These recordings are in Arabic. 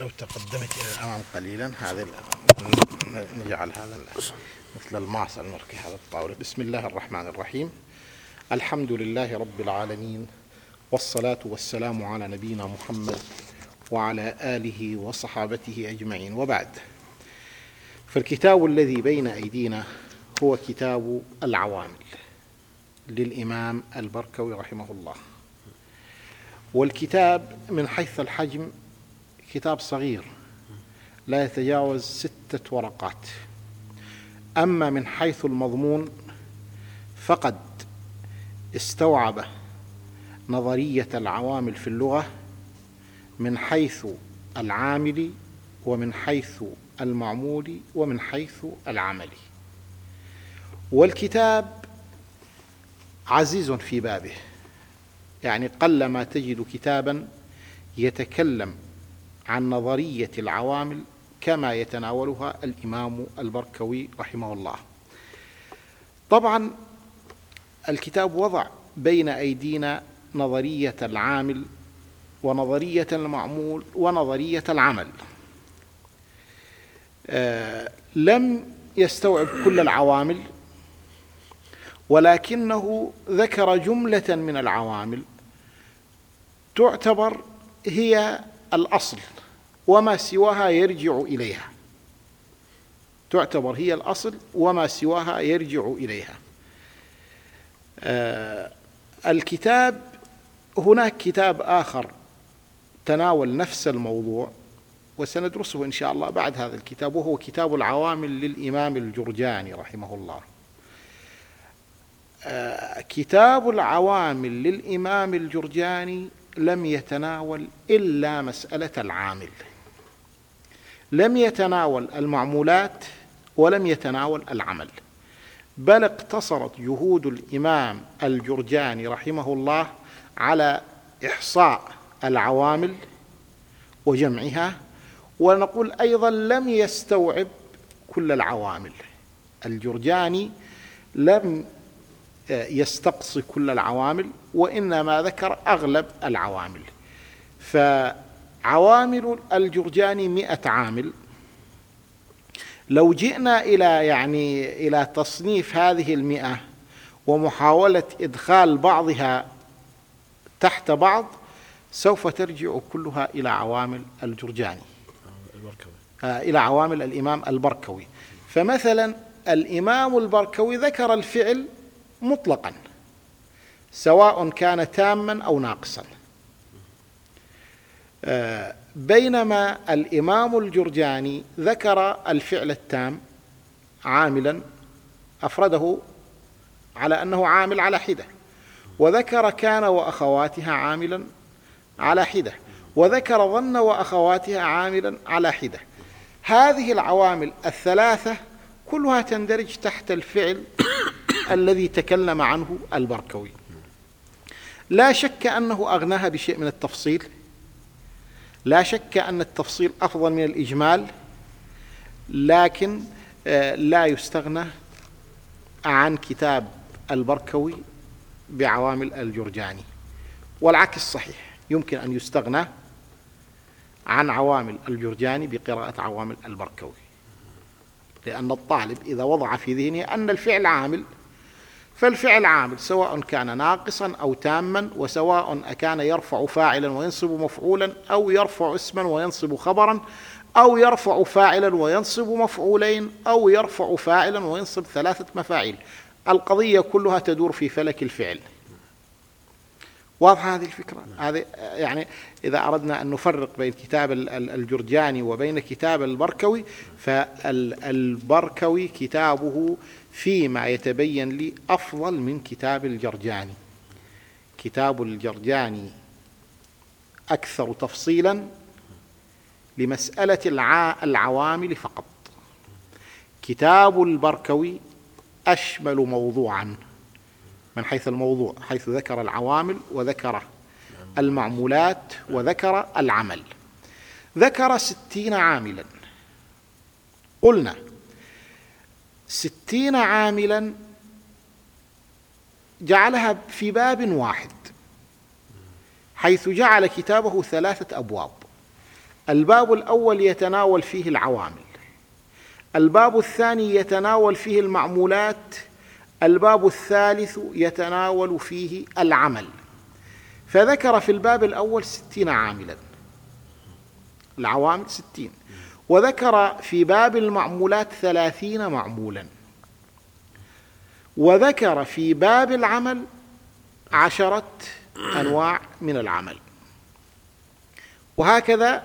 لو تقدمت إلى الأمام قليلا هذا نجعل هذا مثل المعصى نركي هذا الطاولة. بسم الله الرحمن الرحيم. الحمد لله رب العالمين والصلاة والسلام على نبينا محمد وعلى آله وصحابته أجمعين. وبعد فالكتاب الذي بين أيدينا هو كتاب العوامل للإمام البركوي رحمه الله. والكتاب من حيث الحجم كتاب صغير لا يتجاوز ستة ورقات. أما من حيث المضمون فقد استوعب نظرية العوامل في اللغة من حيث العامل ومن حيث المعمول ومن حيث العمل. والكتاب عزيز في بابه. يعني قلما تجد كتابا يتكلم عن نظرية العوامل كما يتناولها الإمام البركوي رحمه الله. طبعا الكتاب وضع بين أيدينا نظرية العامل ونظرية المعمول ونظرية العمل. آه لم يستوعب كل العوامل ولكنه ذكر جملة من العوامل تعتبر هي الأصل وما سواها يرجع إليها. تعتبر هي الأصل وما سواها يرجع إليها. آه الكتاب هناك كتاب آخر تناول نفس الموضوع وسندرسه إن شاء الله بعد هذا الكتاب وهو كتاب العوامل للإمام الجرجاني رحمه الله. آه كتاب العوامل للإمام الجرجاني لم يتناول إلا مسألة العامل. لم يتناول المعمولات ولم يتناول العمل. بل اقتصرت جهود الإمام الجرجاني رحمه الله على إحصاء العوامل وجمعها ونقول أيضا لم يستوعب كل العوامل. الجرجاني لم يستقصي كل العوامل وإنما ذكر أغلب العوامل. فعوامل الجرجاني مئة عامل. لو جئنا إلى يعني إلى تصنيف هذه المئة ومحاولة إدخال بعضها تحت بعض سوف ترجع كلها إلى عوامل الجرجاني. آه إلى عوامل الإمام البركوي. فمثلا الإمام البركوي ذكر الفعل مطلقا سواء كان تاما أو ناقصا. آه، بينما الإمام الجرجاني ذكر الفعل التام عاملا أفرده على أنه عامل على حدة. وذكر كان وأخواتها عاملا على حدة. وذكر ظن وأخواتها عاملا على حدة. هذه العوامل الثلاثة كلها تندرج تحت الفعل الذي تكلم عنه البركوي. لا شك أنه أغناها بشيء من التفصيل. لا شك أن التفصيل أفضل من الإجمال لكن آه، لا يستغنى عن كتاب البركوي بعوامل الجرجاني. والعكس صحيح يمكن أن يستغنى عن عوامل الجرجاني بقراءة عوامل البركوي. لأن الطالب إذا وضع في ذهنه أن الفعل عامل فالفعل عامل سواء كان ناقصا أو تاما وسواء كان يرفع فاعلا وينصب مفعولا أو يرفع اسما وينصب خبرا أو يرفع فاعلا وينصب مفعولين أو يرفع فاعلا وينصب ثلاثة مفاعيل. القضية كلها تدور في فلك الفعل. واضحة هذه الفكرة؟ هذه يعني إذا أردنا أن نفرق بين كتاب الجرجاني وبين كتاب البركوي فالبركوي كتابه فيما يتبين لي أفضل من كتاب الجرجاني. كتاب الجرجاني أكثر تفصيلا لمسألة العوامل فقط. كتاب البركوي أشمل موضوعا من حيث الموضوع حيث ذكر العوامل وذكر المعمولات وذكر العمل. ذكر ستين عاملا. قلنا ستين عاملا جعلها في باب واحد حيث جعل كتابه ثلاثة أبواب. الباب الأول يتناول فيه العوامل الباب الثاني يتناول فيه المعمولات الباب الثالث يتناول فيه العمل. فذكر في الباب الأول ستين عاملا. العوامل ستين. وذكر في باب المعمولات ثلاثين معمولا. وذكر في باب العمل عشرة أنواع من العمل. وهكذا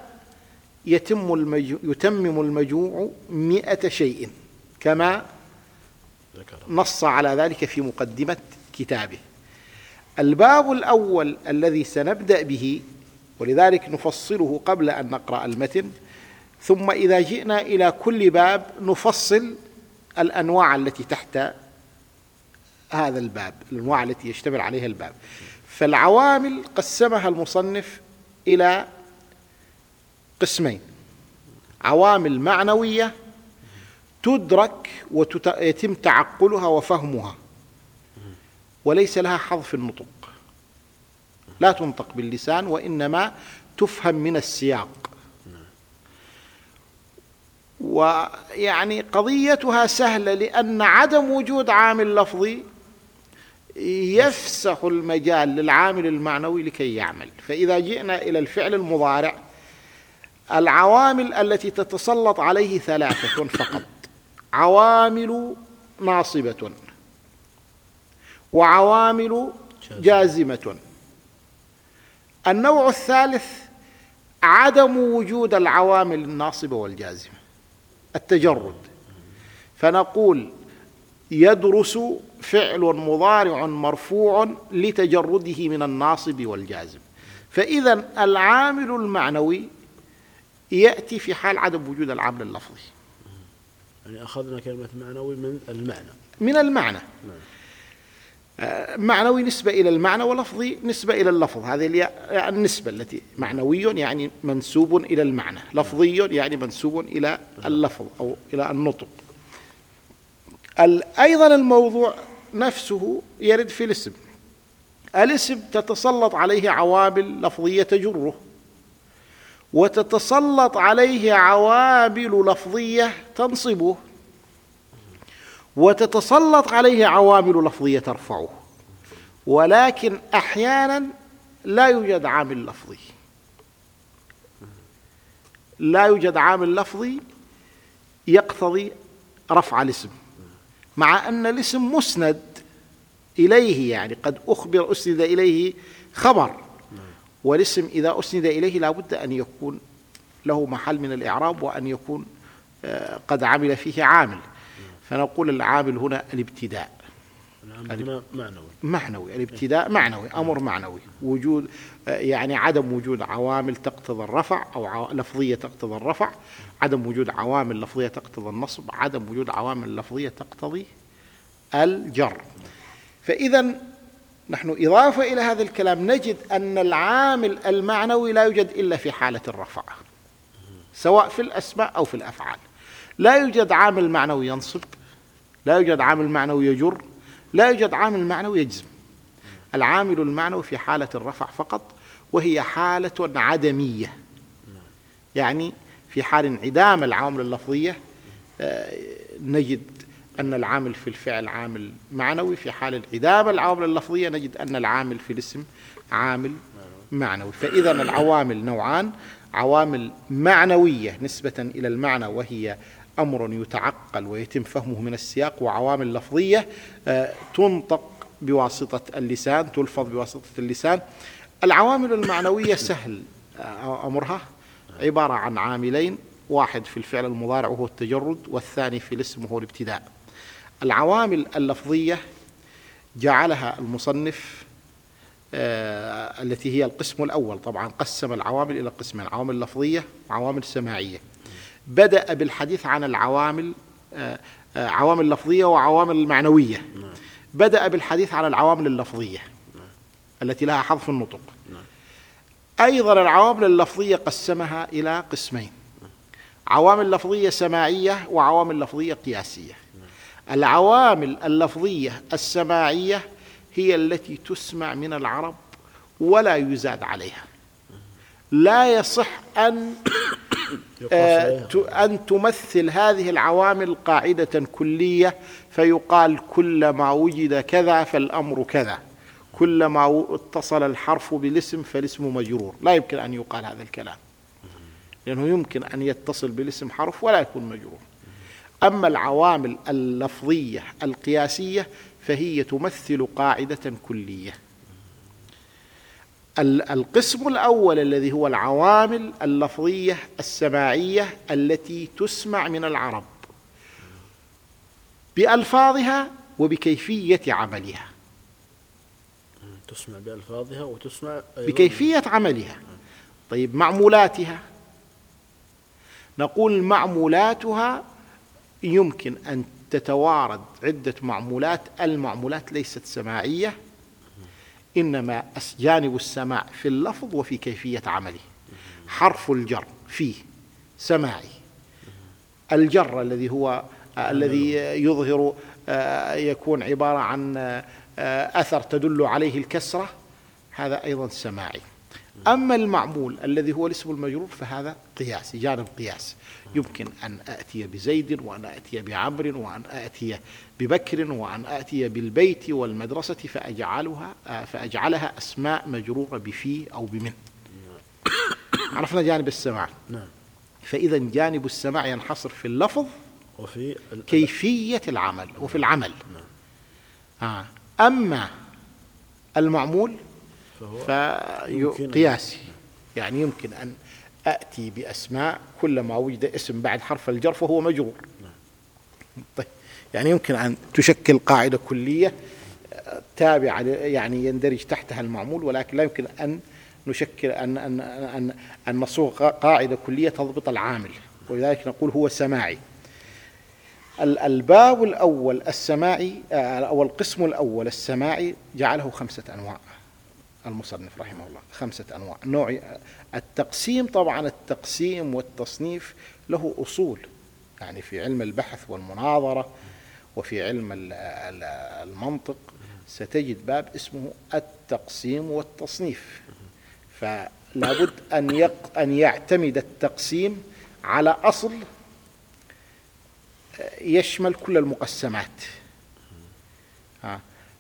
يتم المجو يتمم المجموع مئة شيء كما نص على ذلك في مقدمة كتابه. الباب الأول الذي سنبدأ به ولذلك نفصله قبل أن نقرأ المتن ثم إذا جئنا إلى كل باب نفصل الأنواع التي تحت هذا الباب الأنواع التي يشتمل عليها الباب. فالعوامل قسمها المصنف إلى قسمين. عوامل معنوية تدرك ويتم تعقلها وفهمها. وليس لها حظ في النطق. لا تنطق باللسان وإنما تفهم من السياق. ويعني قضيتها سهلة لأن عدم وجود عامل لفظي يفسح المجال للعامل المعنوي لكي يعمل. فإذا جئنا إلى الفعل المضارع العوامل التي تتسلط عليه ثلاثة فقط. عوامل ناصبة وعوامل جازمة. النوع الثالث عدم وجود العوامل الناصبة والجازمة. التجرد. فنقول يدرس فعل مضارع مرفوع لتجرده من الناصب والجازم. فإذا العامل المعنوي يأتي في حال عدم وجود العامل اللفظي. يعني أخذنا كلمة معنوي من المعنى. من المعنى. نعم. آه، معنوي نسبة إلى المعنى ولفظي نسبة إلى اللفظ. هذه النسبة التي معنوي يعني منسوب إلى المعنى. لفظي يعني منسوب إلى اللفظ أو إلى النطق. أيضا الموضوع نفسه يرد في الاسم. الاسم تتسلط عليه عوامل لفظية تجره وتتسلط عليه عوامل لفظية تنصبه. وتتسلط عليه عوامل لفظية ترفعه. ولكن أحيانا لا يوجد عامل لفظي. لا يوجد عامل لفظي يقتضي رفع الاسم مع أن الاسم مسند إليه يعني قد أخبر أسند إليه خبر. والاسم إذا أسند إليه لا بد أن يكون له محل من الإعراب وأن يكون آه، قد عمل فيه عامل. فنقول العامل هنا الابتداء. العامل معنوي. معنوي الابتداء معنوي أمر معنوي. وجود يعني عدم وجود عوامل تقتضي الرفع أو لفظية تقتضي الرفع عدم وجود عوامل لفظية تقتضي النصب عدم وجود عوامل لفظية تقتضي الجر. فإذا نحن إضافة إلى هذا الكلام نجد أن العامل المعنوي لا يوجد إلا في حالة الرفع سواء في الأسماء أو في الأفعال. لا يوجد عامل معنوي ينصب لا يوجد عامل معنوي يجر لا يوجد عامل معنوي يجزم. العامل المعنوي في حالة الرفع فقط وهي حالة عدمية. يعني في حال انعدام العوامل اللفظية آه، نجد أن العامل في الفعل عامل معنوي في حال انعدام العوامل اللفظية نجد أن العامل في الاسم عامل معنوي. فإذا العوامل نوعان عوامل معنوية نسبة إلى المعنى وهي أمر يتعقل ويتم فهمه من السياق وعوامل لفظية آه، تنطق بواسطة اللسان تلفظ بواسطة اللسان. العوامل المعنوية سهل آه، أمرها. عبارة عن عاملين واحد في الفعل المضارع وهو التجرد والثاني في الاسم وهو الابتداء. العوامل اللفظية جعلها المصنف آه التي هي القسم الأول. طبعا قسم العوامل إلى قسمين عوامل لفظية وعوامل سماعية. بدأ بالحديث عن العوامل آه آه عوامل لفظية وعوامل معنوية. بدأ بالحديث عن العوامل اللفظية التي لها حظ في النطق. أيضا العوامل اللفظية قسمها إلى قسمين. عوامل لفظية سماعية وعوامل لفظية قياسية. العوامل اللفظية السماعية هي التي تسمع من العرب ولا يزاد عليها. لا يصح أن آه، أن تمثل هذه العوامل قاعدة كلية فيقال كلما وجد كذا فالأمر كذا. كلما اتصل الحرف بالاسم فالاسم مجرور. لا يمكن أن يقال هذا الكلام. لأنه يمكن أن يتصل بالاسم حرف ولا يكون مجرور. أما العوامل اللفظية القياسية فهي تمثل قاعدة كلية. القسم الأول الذي هو العوامل اللفظية السماعية التي تسمع من العرب. بألفاظها وبكيفية عملها. تسمع بألفاظها وتسمع بكيفية عملها. طيب معمولاتها. نقول معمولاتها يمكن أن تتوارد عدة معمولات. المعمولات ليست سماعية. إنما جانب السماع في اللفظ وفي كيفية عمله. حرف الجر فيه سماعي. الجر الذي هو الذي يظهر آه، يكون عبارة عن آه، أثر تدل عليه الكسرة هذا أيضا سماعي. أما المعمول الذي هو الاسم المجرور فهذا قياسي جانب قياس يمكن أن أتي بزيد وأن أتي بعمر وأن أتي ببكر وأن أتي بالبيت والمدرسة فأجعلها فأجعلها أسماء مجرورة بفي أو بمن. عرفنا جانب السماع. نعم. فإذا جانب السماع ينحصر في اللفظ وفي كيفية العمل وفي العمل. نعم. آه. أما المعمول فهو قياسي يعني يمكن أن أتي بأسماء كلما وجد اسم بعد حرف الجر فهو مجرور. طيب يعني يمكن أن تشكل قاعدة كلية تابعة يعني يندرج تحتها المعمول ولكن لا يمكن أن نشكل أن أن أن أن نصوغ قاعدة كلية تضبط العامل. ولذلك نقول هو سماعي الباب الأول السماعي أو القسم الأول السماعي جعله خمسة أنواع. المصنف رحمه الله خمسة أنواع. نوع التقسيم طبعا التقسيم والتصنيف له أصول. يعني في علم البحث والمناظرة وفي علم المنطق ستجد باب اسمه التقسيم والتصنيف. فلا بد أن يق أن يعتمد التقسيم على أصل يشمل كل المقسمات.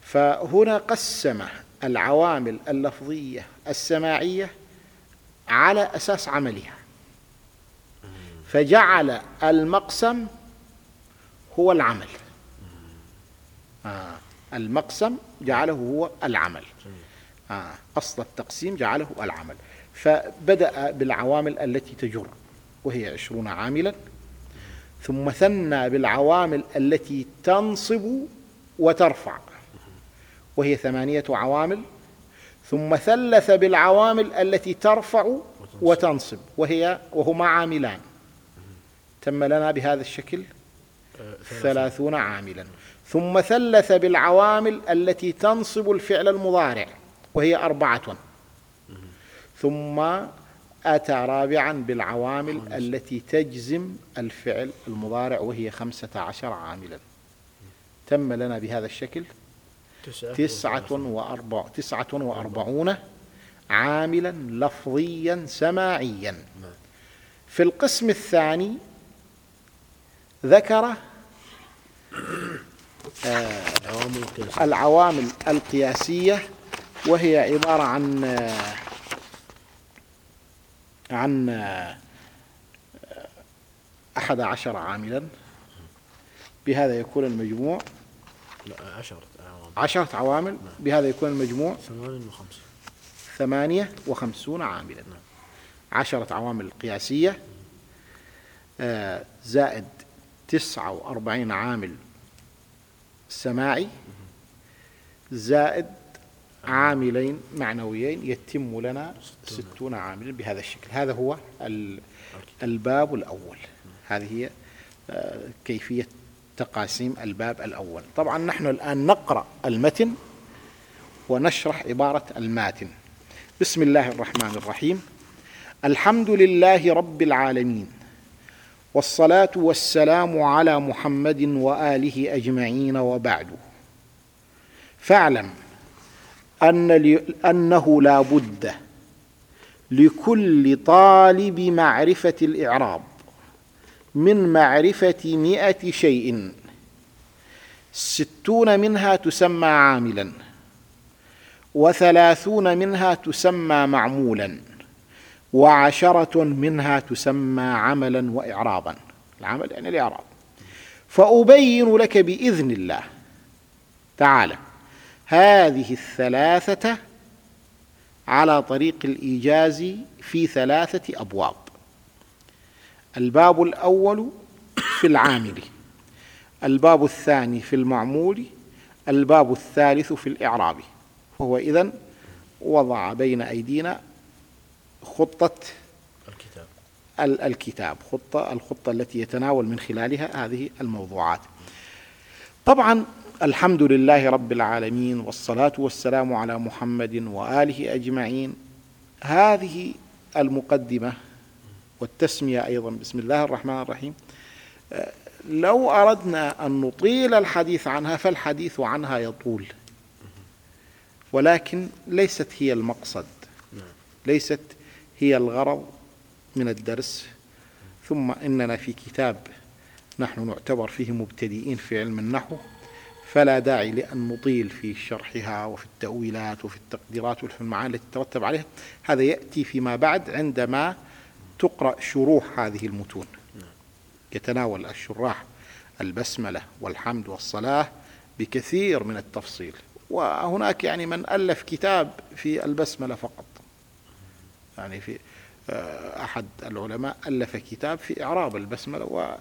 فهنا قسم العوامل اللفظية السماعية على أساس عملها. فجعل المقسم هو العمل. آه المقسم جعله هو العمل. آه أصل التقسيم جعله العمل. فبدأ بالعوامل التي تجر وهي عشرون عاملا. ثم ثنى بالعوامل التي تنصب وترفع. وهي ثمانية عوامل ثم ثلث بالعوامل التي ترفع وتنصب. وهي وهما عاملان. تم لنا بهذا الشكل؟ ثلاثون عاملا. ثم ثلث بالعوامل التي تنصب الفعل المضارع وهي أربعة. ثم أتى رابعا بالعوامل التي تجزم الفعل المضارع وهي خمسة عشر عاملا. تم لنا بهذا الشكل؟ تسعة وأربع تسعة وأربعون عاملا لفظيا سماعيا. في القسم الثاني ذكر آه العوامل القياسية وهي عبارة عن آه عن آه أحد عشر عاملا. بهذا يكون المجموع. لا عشرة. عشرة عوامل نعم. بهذا يكون المجموع ثمانية وخمسة. ثمانية وخمسون عاملا. نعم. عشرة عوامل قياسية آه زائد تسعة وأربعين عامل سماعي زائد عاملين معنويين يتم لنا ستون. عاملا بهذا الشكل. هذا هو الباب الأول. هذه هي آه، كيفية تقاسيم الباب الأول. طبعا نحن الآن نقرأ المتن ونشرح عبارة الماتن. بسم الله الرحمن الرحيم. الحمد لله رب العالمين والصلاة والسلام على محمد وآله أجمعين وبعد. فاعلم أن أنه لا بد لكل طالب معرفة الإعراب من معرفة مئة شيء. ستون منها تسمى عاملا وثلاثون منها تسمى معمولا وعشرة منها تسمى عملا وإعرابا. العمل يعني الإعراب. فأبين لك بإذن الله تعالى هذه الثلاثة على طريق الإيجاز في ثلاثة أبواب. الباب الأول في العامل الباب الثاني في المعمول الباب الثالث في الإعراب. وهو إذن وضع بين أيدينا خطة الكتاب. الكتاب خطة الخطة التي يتناول من خلالها هذه الموضوعات. طبعا الحمد لله رب العالمين والصلاة والسلام على محمد وآله أجمعين. هذه المقدمة والتسمية أيضا. بسم الله الرحمن الرحيم. لو أردنا أن نطيل الحديث عنها فالحديث عنها يطول. ولكن ليست هي المقصد. ليست هي الغرض من الدرس. ثم إننا في كتاب نحن نعتبر فيه مبتدئين في علم النحو. فلا داعي لأن نطيل في شرحها وفي التأويلات وفي التقديرات وفي المعاني التي تترتب عليها. هذا يأتي فيما بعد عندما تقرأ شروح هذه المتون. يتناول الشراح البسملة والحمد والصلاة بكثير من التفصيل. وهناك يعني من ألف كتاب في البسملة فقط. يعني في آه، أحد العلماء ألف كتاب في إعراب البسملة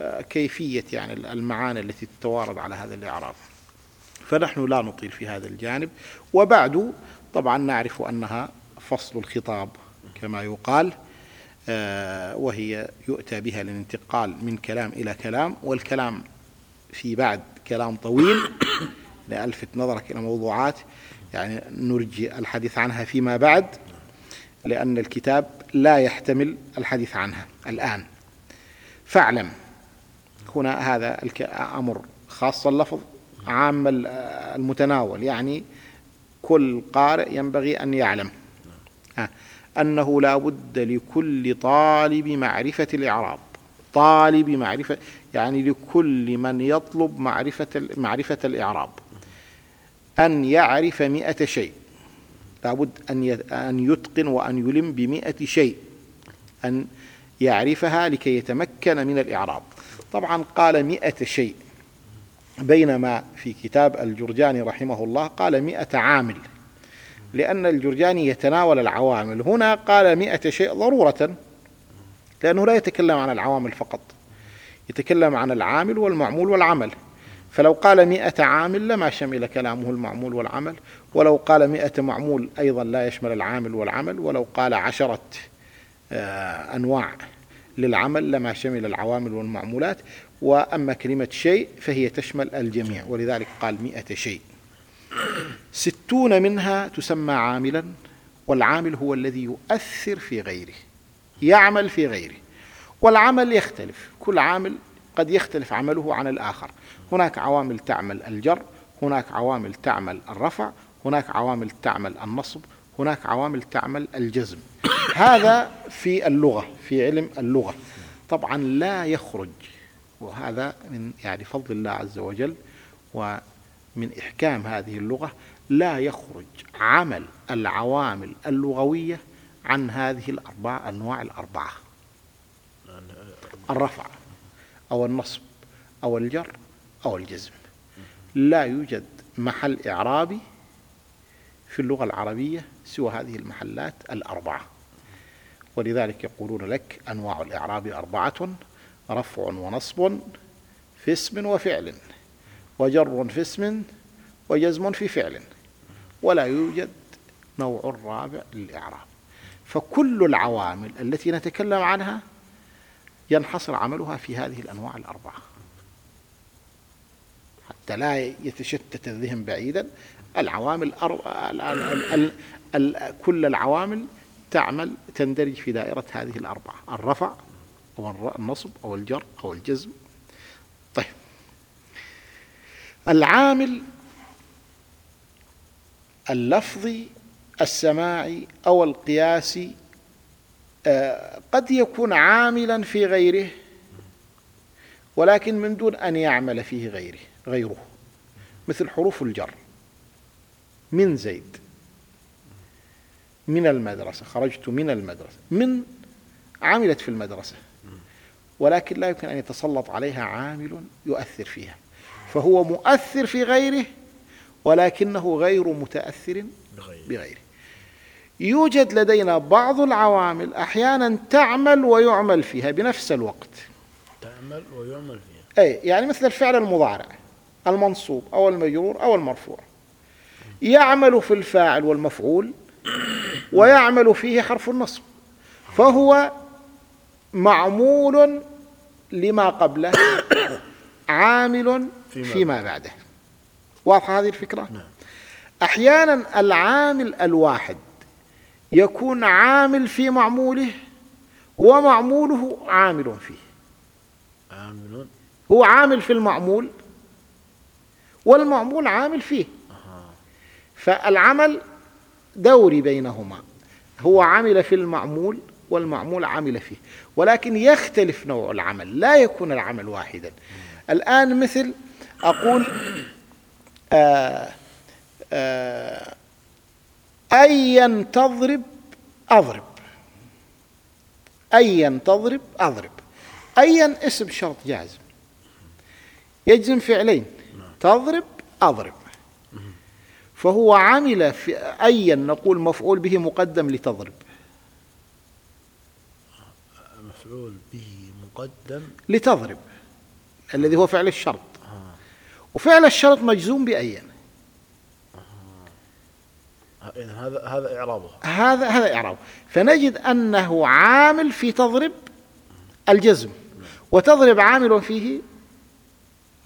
وكيفية يعني المعاني التي تتوارد على هذا الإعراب. فنحن لا نطيل في هذا الجانب. وبعد طبعا نعرف أنها فصل الخطاب كما يقال. آه، وهي يؤتى بها للانتقال من كلام إلى كلام والكلام في بعد كلام طويل لألفت نظرك إلى موضوعات. يعني نرجي الحديث عنها فيما بعد لأن الكتاب لا يحتمل الحديث عنها الآن. فاعلم هنا هذا أمر خاص. اللفظ عام المتناول يعني كل قارئ ينبغي أن يعلم. أنه لا بد لكل طالب معرفة الإعراب. طالب معرفة يعني لكل من يطلب معرفة معرفة الإعراب. أن يعرف مئة شيء. لابد أن أن يتقن وأن يلم بمئة شيء. أن يعرفها لكي يتمكن من الإعراب. طبعا قال مئة شيء. بينما في كتاب الجرجاني رحمه الله قال مئة عامل. لأن الجرجاني يتناول العوامل. هنا قال مئة شيء ضرورة لأنه لا يتكلم عن العوامل فقط يتكلم عن العامل والمعمول والعمل. فلو قال مئة عامل لما شمل كلامه المعمول والعمل. ولو قال مئة معمول أيضا لا يشمل العامل والعمل. ولو قال عشرة آه، أنواع للعمل لما شمل العوامل والمعمولات. وأما كلمة شيء فهي تشمل الجميع ولذلك قال مئة شيء. ستون منها تسمى عاملا والعامل هو الذي يؤثر في غيره يعمل في غيره. والعمل يختلف كل عامل قد يختلف عمله عن الآخر. هناك عوامل تعمل الجر هناك عوامل تعمل الرفع هناك عوامل تعمل النصب هناك عوامل تعمل الجزم. هذا في اللغة في علم اللغة. طبعا لا يخرج وهذا من يعني فضل الله عز وجل ومن إحكام هذه اللغة لا يخرج عمل العوامل اللغوية عن هذه الأربع أنواع الأربعة. الرفع أو النصب أو الجر أو الجزم. لا يوجد محل إعرابي في اللغة العربية سوى هذه المحلات الأربعة. ولذلك يقولون لك أنواع الإعراب أربعة رفع ونصب في اسم وفعل. وجر في اسم وجزم في فعل ولا يوجد نوع رابع للإعراب. فكل العوامل التي نتكلم عنها ينحصر عملها في هذه الأنواع الأربعة. حتى لا يتشتت الذهن بعيدا العوامل كل العوامل تعمل تندرج في دائرة هذه الأربعة الرفع أو النصب أو الجر أو الجزم طيب العامل اللفظي السماعي أو القياسي آه، قد يكون عاملا في غيره ولكن من دون أن يعمل فيه غيره غيره. مثل حروف الجر. من زيد. من المدرسة. خرجت من المدرسة. من عملت في المدرسة. ولكن لا يمكن أن يتسلط عليها عامل يؤثر فيها. فهو مؤثر في غيره ولكنه غير متأثر بغيره. يوجد لدينا بعض العوامل أحيانا تعمل ويعمل فيها بنفس الوقت. تعمل ويعمل فيها. أي يعني مثل الفعل المضارع المنصوب أو المجرور أو المرفوع. يعمل في الفاعل والمفعول ويعمل فيه حرف النصب. فهو معمول لما قبله عامل فيما بعده. واضحة هذه الفكرة؟ نعم. أحيانا العامل الواحد يكون عامل في معموله ومعموله عامل فيه. عامل. هو عامل في المعمول والمعمول عامل فيه. فالعمل دوري بينهما. هو عمل في المعمول والمعمول عمل فيه. ولكن يختلف نوع العمل. لا يكون العمل واحدا. الآن مثل أقول آآ آآ أيا تضرب أضرب. أيا تضرب أضرب. أيا اسم شرط جازم يجزم فعلين. تضرب أضرب. فهو عمل في أيا نقول مفعول به مقدم لتضرب. مفعول به مقدم. لتضرب الذي هو فعل الشرط. وفعل الشرط مجزوم إذا هذا هذا إعرابه هذا هذا إعراب. فنجد أنه عامل في تضرب الجزم وتضرب عامل فيه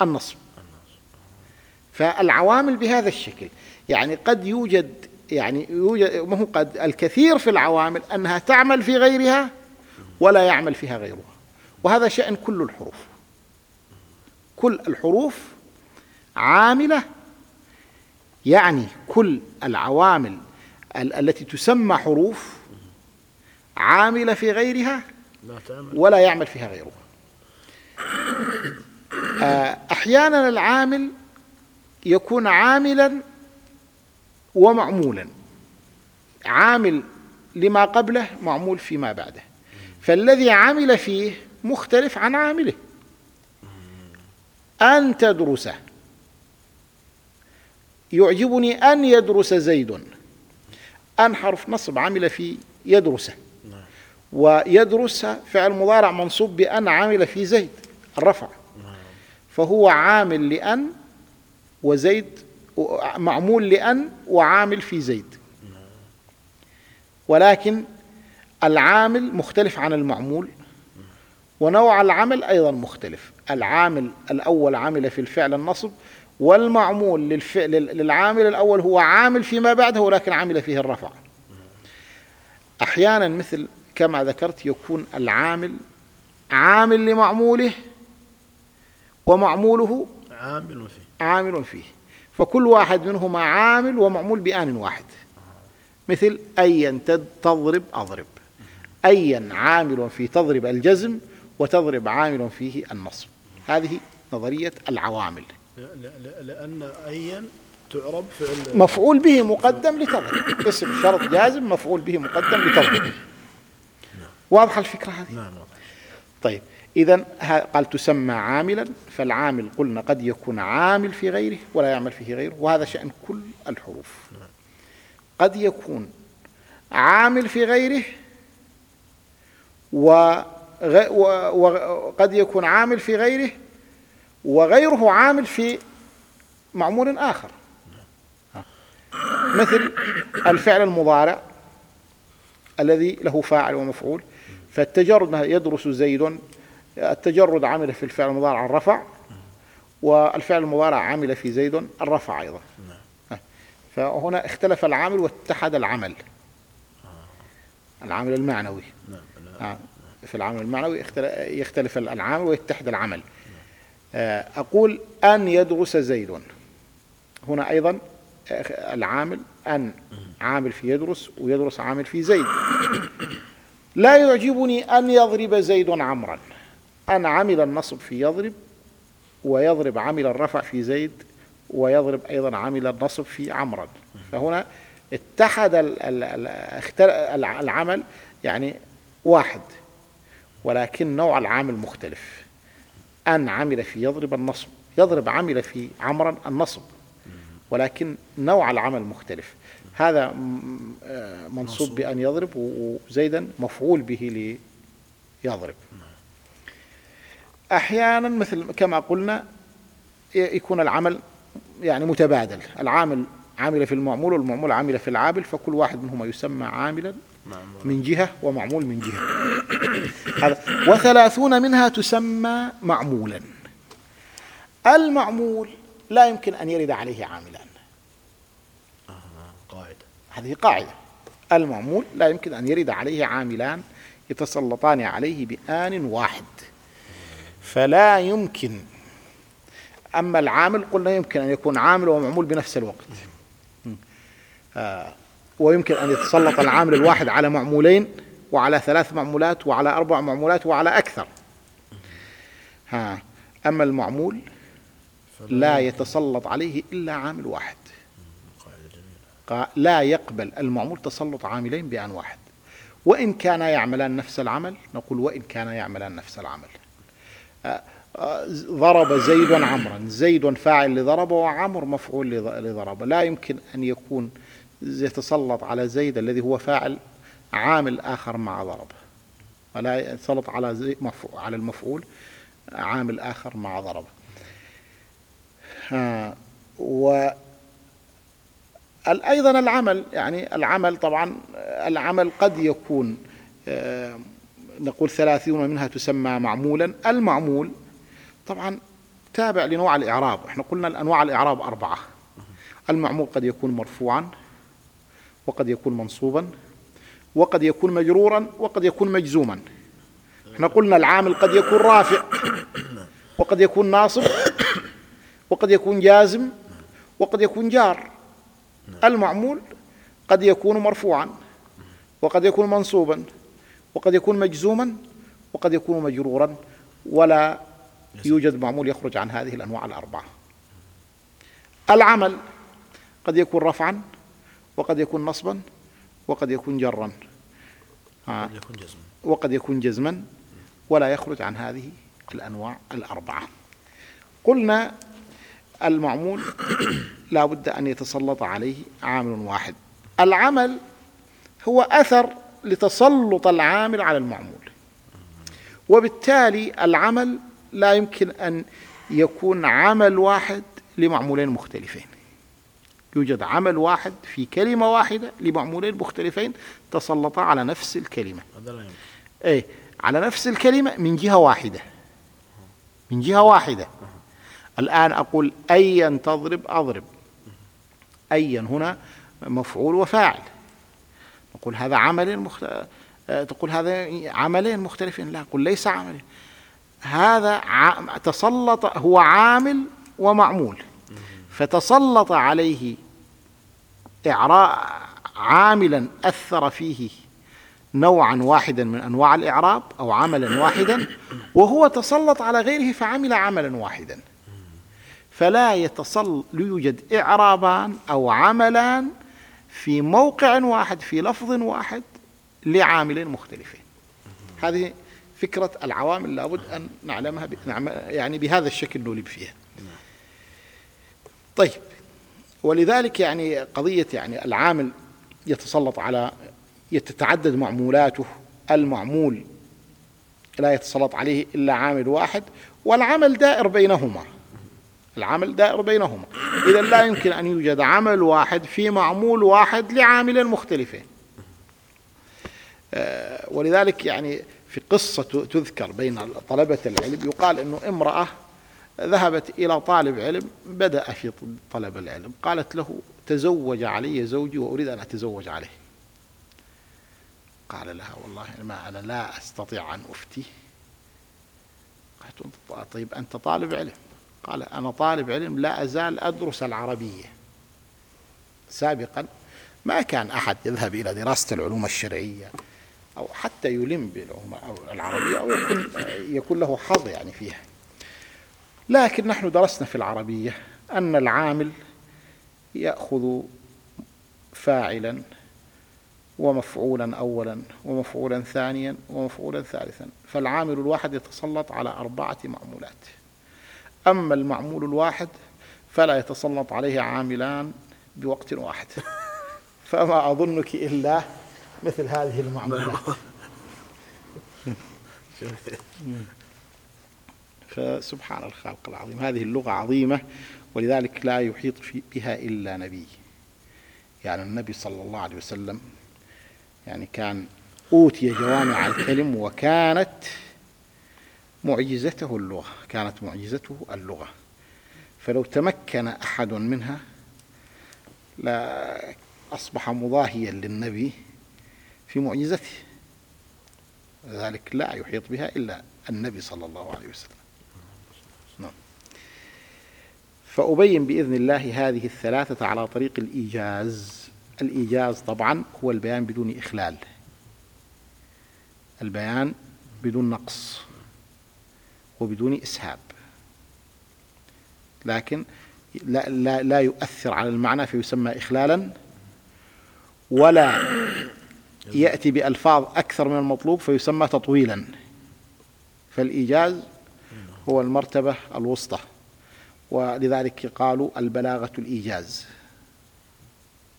النصب. فالعوامل بهذا الشكل يعني قد يوجد يعني يوجد ما هو قد الكثير في العوامل أنها تعمل في غيرها ولا يعمل فيها غيرها. وهذا شأن كل الحروف. كل الحروف عاملة. يعني كل العوامل التي تسمى حروف عاملة في غيرها ولا يعمل فيها غيرها. آه، أحيانا العامل يكون عاملا ومعمولا. عامل لما قبله معمول فيما بعده. فالذي عمل فيه مختلف عن عامله. أن تدرسه. يعجبني أن يدرس زيد. أن حرف نصب عمل في يدرس. ويدرس فعل مضارع منصوب بأن عمل في زيد الرفع. فهو عامل لأن وزيد معمول لأن وعامل في زيد. ولكن العامل مختلف عن المعمول. ونوع العمل أيضا مختلف. العامل الأول عمل في الفعل النصب والمعمول للفعل للعامل الأول هو عامل فيما بعده ولكن عمل فيه الرفع. أحيانا مثل كما ذكرت يكون العامل عامل لمعموله ومعموله عامل فيه. عامل فيه. فكل واحد منهما عامل ومعمول بآن واحد. مثل أيا تضرب أضرب. أيا عامل في تضرب الجزم وتضرب عامل فيه النصب. هذه نظرية العوامل. لأن أيا تعرب فعل مفعول به مقدم لتضرب اسم شرط جازم مفعول به مقدم لتضرب واضحة الفكرة هذه؟ نعم طيب إذا قال تسمى عاملا فالعامل قلنا قد يكون عامل في غيره ولا يعمل فيه غيره وهذا شأن كل الحروف. قد يكون عامل في غيره وقد يكون عامل في غيره وغيره عامل في معمول آخر. مثل الفعل المضارع الذي له فاعل ومفعول فالتجرد يدرس زيد التجرد عمل في الفعل المضارع الرفع والفعل المضارع عمل في زيد الرفع أيضا. فهنا اختلف العامل واتحد العمل. العامل المعنوي. نعم في العامل المعنوي يختلف العامل ويتحد العمل. آه، أقول أن يدرس زيد. هنا أيضا العامل أن عامل في يدرس ويدرس عامل في زيد. لا يعجبني أن يضرب زيد عمرا. أن عمل النصب في يضرب ويضرب عمل الرفع في زيد ويضرب أيضا عمل النصب في عمرا. فهنا اتحد العمل يعني واحد ولكن نوع العامل مختلف. أن عمل في يضرب النصب. يضرب عمل في عمرا النصب. ولكن نوع العمل مختلف. هذا آه، منصوب بأن يضرب وزيدا مفعول به ليضرب. أحيانا مثل كما قلنا يكون العمل يعني متبادل. العامل عامل في المعمول والمعمول عامل في العامل فكل واحد منهما يسمى عاملا من جهة ومعمول من جهة. هذا وثلاثون منها تسمى معمولا. المعمول لا يمكن أن يرد عليه عاملان قاعدة. هذه قاعدة. المعمول لا يمكن أن يرد عليه عاملان يتسلطان عليه بآن واحد. فلا يمكن. أما العامل قلنا يمكن أن يكون عامل ومعمول بنفس الوقت. آه ويمكن أن يتسلط العامل الواحد على معمولين وعلى ثلاث معمولات وعلى أربع معمولات وعلى أكثر. ها أما المعمول لا يتسلط عليه إلا عامل واحد. لا يقبل المعمول تسلط عاملين بآن واحد. وإن كانا يعملان نفس العمل نقول وإن كانا يعملان نفس العمل. ضرب زيد عمرا. زيد فاعل لضرب وعمر مفعول لضرب لا يمكن أن يكون يتسلط على زيد الذي هو فاعل عامل آخر مع ضرب ولا يتسلط على زي على المفعول عامل آخر مع ضرب آه و أيضا العمل يعني العمل طبعا العمل قد يكون آه نقول ثلاثون منها تسمى معمولا. المعمول طبعا تابع لنوع الإعراب. إحنا قلنا الأنواع الإعراب أربعة. المعمول قد يكون مرفوعا. وقد يكون منصوبا وقد يكون مجرورا وقد يكون مجزوما. إحنا قلنا العامل قد يكون رافع وقد يكون ناصب وقد يكون جازم وقد يكون جار. المعمول قد يكون مرفوعا وقد يكون منصوبا وقد يكون مجزوما وقد يكون مجرورا ولا يوجد معمول يخرج عن هذه الأنواع الأربعة. العمل قد يكون رفعا وقد يكون نصبا وقد يكون جرا. وقد يكون جزما. وقد يكون جزما ولا يخرج عن هذه الأنواع الأربعة. قلنا المعمول لا بد أن يتسلط عليه عامل واحد. العمل هو أثر لتسلط العامل على المعمول. وبالتالي العمل لا يمكن أن يكون عمل واحد لمعمولين مختلفين. يوجد عمل واحد في كلمة واحدة لمعمولين مختلفين تسلطا على نفس الكلمة. هذا لا إيه على نفس الكلمة من جهة واحدة. من جهة واحدة. الآن أقول أيا تضرب أضرب. أيا هنا مفعول وفاعل. نقول هذا عمل مخت... تقول هذا عملين مختلفين. لا أقول ليس عملين. هذا ع... تسلط هو عامل ومعمول. فتسلط عليه إعراء عاملا أثر فيه نوعا واحدا من أنواع الإعراب أو عملا واحدا وهو تسلط على غيره فعمل عملا واحدا. فلا يتصل يوجد إعرابان أو عملان في موقع واحد في لفظ واحد لعاملين مختلفين هذه فكرة العوامل لابد أن نعلمها يعني بهذا الشكل نولب فيها. طيب. ولذلك يعني قضية يعني العامل يتسلط على يتتعدد معمولاته المعمول لا يتسلط عليه إلا عامل واحد والعمل دائر بينهما. العمل دائر بينهما. إذا لا يمكن أن يوجد عمل واحد في معمول واحد لعاملين مختلفين. آه، ولذلك يعني في قصة تذكر بين طلبة العلم يقال أنه امرأة ذهبت إلى طالب علم بدأ في طلب العلم قالت له تزوج علي زوجي وأريد أن أتزوج عليه. قال لها والله ما أنا لا أستطيع أن أفتي قالت طيب أنت طالب علم. قال أنا طالب علم لا أزال أدرس العربية. سابقا ما كان أحد يذهب إلى دراسة العلوم الشرعية أو حتى يلم بالعلوم العربية أو يكون, يكون له حظ يعني فيها. لكن نحن درسنا في العربية أن العامل يأخذ فاعلا ومفعولا أولا ومفعولا ثانيا ومفعولا ثالثا فالعامل الواحد يتسلط على أربعة معمولات. أما المعمول الواحد فلا يتسلط عليه عاملان بوقت واحد. فما أظنك إلا مثل هذه المعمولات. فسبحان الخالق العظيم. هذه اللغة عظيمة ولذلك لا يحيط بها إلا نبي. يعني النبي صلى الله عليه وسلم يعني كان أوتي جوامع الكلم وكانت معجزته اللغة كانت معجزته اللغة. فلو تمكن أحد منها لا أصبح مضاهيا للنبي في معجزته. ذلك لا يحيط بها إلا النبي صلى الله عليه وسلم نعم فأبين بإذن الله هذه الثلاثة على طريق الإيجاز. الإيجاز طبعا هو البيان بدون إخلال. البيان بدون نقص وبدون إسهاب. لكن لا, لا, لا يؤثر على المعنى فيسمى إخلالا. ولا يأتي بألفاظ أكثر من المطلوب فيسمى تطويلا. فالإيجاز هو المرتبة الوسطى. ولذلك قالوا البلاغة الإيجاز.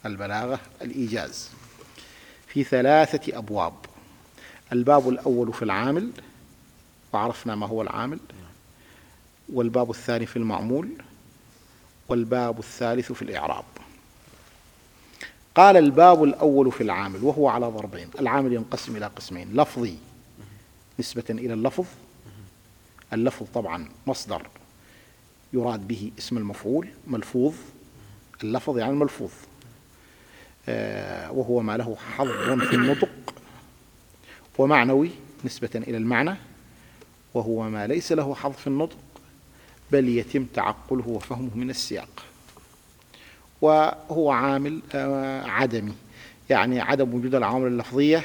البلاغة الإيجاز. في ثلاثة أبواب. الباب الأول في العامل وعرفنا ما هو العامل. والباب الثاني في المعمول والباب الثالث في الإعراب. قال الباب الأول في العامل وهو على ضربين. العامل ينقسم إلى قسمين. لفظي نسبة إلى اللفظ. اللفظ طبعا مصدر. يراد به اسم المفعول ملفوظ اللفظ يعني الملفوظ آه، وهو ما له حظ في النطق ومعنوي نسبة إلى المعنى وهو ما ليس له حظ في النطق بل يتم تعقله وفهمه من السياق. وهو عامل آه، عدمي يعني عدم وجود العوامل اللفظية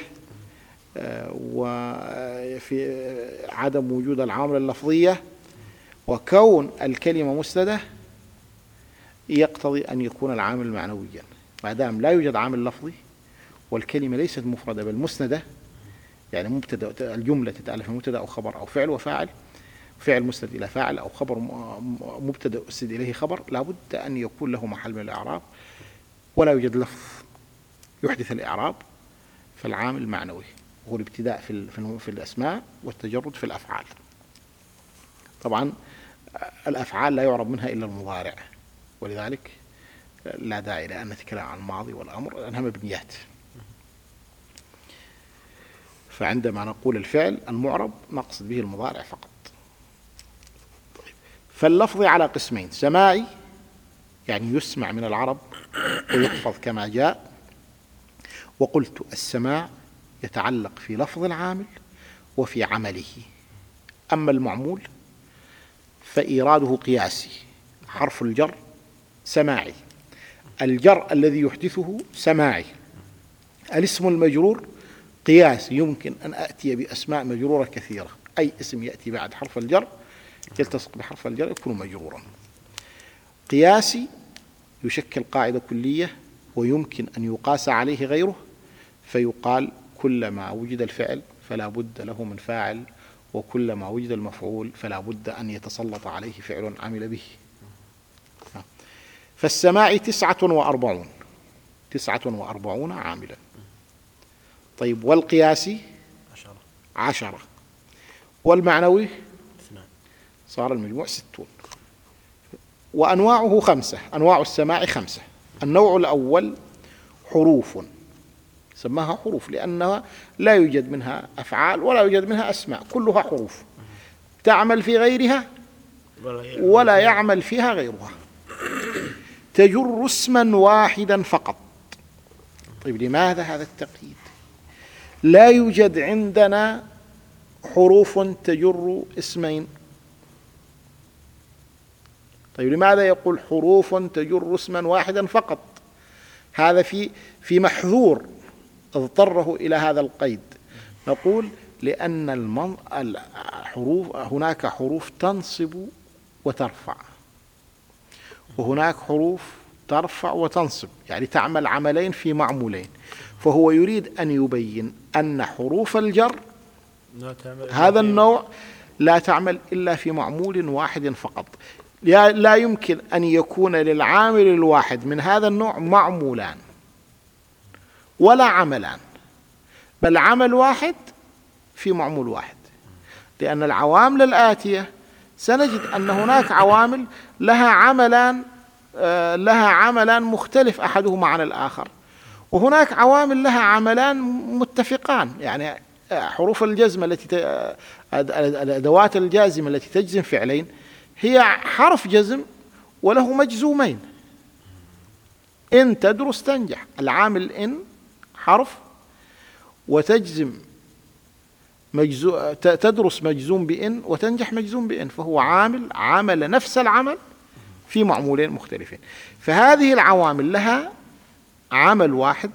آه، وفي عدم وجود العوامل اللفظية وكون الكلمة مسندة يقتضي أن يكون العامل معنويا. ما دام لا يوجد عامل لفظي والكلمة ليست مفردة بل مسندة يعني مبتدأ الجملة تتألف من مبتدأ أو خبر أو فعل وفاعل فعل مسند إلى فاعل أو خبر مبتدأ أسند إليه خبر لابد أن يكون له محل من الإعراب ولا يوجد لفظ يحدث الإعراب فالعامل معنوي. هو الابتداء في في الأسماء والتجرد في الأفعال. طبعا الأفعال لا يعرب منها إلا المضارع. ولذلك لا داعي لأن نتكلم عن الماضي والأمر لأنها مبنيات فعندما نقول الفعل المعرب نقصد به المضارع فقط. فاللفظ على قسمين سماعي يعني يسمع من العرب ويحفظ كما جاء وقلت السماع يتعلق في لفظ العامل وفي عمله. أما المعمول فإيراده قياسي حرف الجر سماعي. الجر الذي يحدثه سماعي. الاسم المجرور قياس يمكن أن أتي بأسماء مجرورة كثيرة. أي اسم يأتي بعد حرف الجر يلتصق بحرف الجر يكون مجرورا. قياسي يشكل قاعدة كلية ويمكن أن يقاس عليه غيره فيقال كلما وجد الفعل فلا بد له من فاعل وكلما وجد المفعول فلا بد أن يتسلط عليه فعل عمل به. فالسماع تسعة وأربعون تسعة وأربعون عاملا. طيب والقياسي عشرة. عشرة. والمعنوي اثنان. صار المجموع ستون. وأنواعه خمسة أنواع السماع خمسة. النوع الأول حروف. سماها حروف لأنها لا يوجد منها أفعال ولا يوجد منها أسماء كلها حروف. تعمل في غيرها؟ ولا يعمل فيها غيرها. تجر اسما واحدا فقط. طيب لماذا هذا التقييد؟ لا يوجد عندنا حروف تجر اسمين. طيب لماذا يقول حروف تجر اسما واحدا فقط؟ هذا في في محذور. اضطره إلى هذا القيد. نقول لأن المن... الحروف هناك حروف تنصب وترفع. وهناك حروف ترفع وتنصب يعني تعمل عملين في معمولين. فهو يريد أن يبين أن حروف الجر هذا النوع لا تعمل إلا في معمول واحد فقط. لا لا يمكن أن يكون للعامل الواحد من هذا النوع معمولان. ولا عملان بل عمل واحد في معمول واحد. لأن العوامل الآتية سنجد أن هناك عوامل لها عملان آه، لها عملان مختلف أحدهما عن الآخر. وهناك عوامل لها عملان متفقان. يعني آه، حروف الجزم التي آه، الأدوات الجازمة التي تجزم فعلين هي حرف جزم وله مجزومين. إن تدرس تنجح. العامل إن حرف وتجزم مجزو تدرس مجزوم بإن وتنجح مجزوم بإن فهو عامل عمل نفس العمل في معمولين مختلفين. فهذه العوامل لها عمل واحد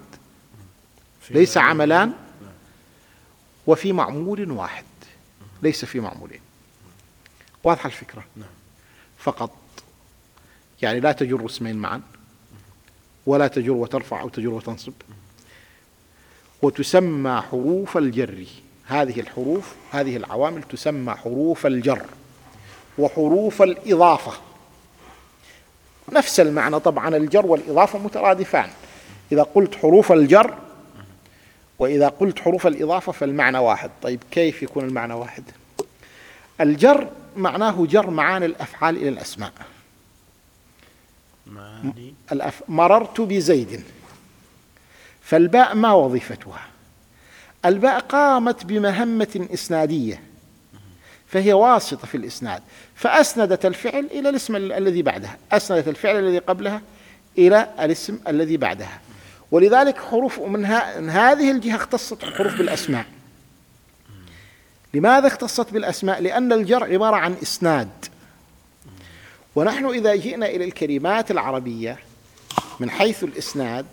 ليس عملان وفي معمول واحد ليس في معمولين. واضحة الفكرة؟ نعم. فقط. يعني لا تجر اسمين معا ولا تجر وترفع أو تجر وتنصب. وتسمى حروف الجر. هذه الحروف هذه العوامل تسمى حروف الجر وحروف الإضافة. نفس المعنى طبعا الجر والإضافة مترادفان. إذا قلت حروف الجر وإذا قلت حروف الإضافة فالمعنى واحد. طيب كيف يكون المعنى واحد؟ الجر معناه جر معاني الأفعال إلى الأسماء. مررت بزيد. فالباء ما وظيفتها. الباء قامت بمهمة إسنادية فهي واسطة في الإسناد. فأسندت الفعل إلى الاسم الذي بعدها. أسندت الفعل الذي قبلها إلى الاسم الذي بعدها. ولذلك حروف من, من هذه الجهة اختصت الحروف بالأسماء. لماذا اختصت بالأسماء؟ لأن الجر عبارة عن إسناد. ونحن إذا جئنا إلى الكلمات العربية من حيث الإسناد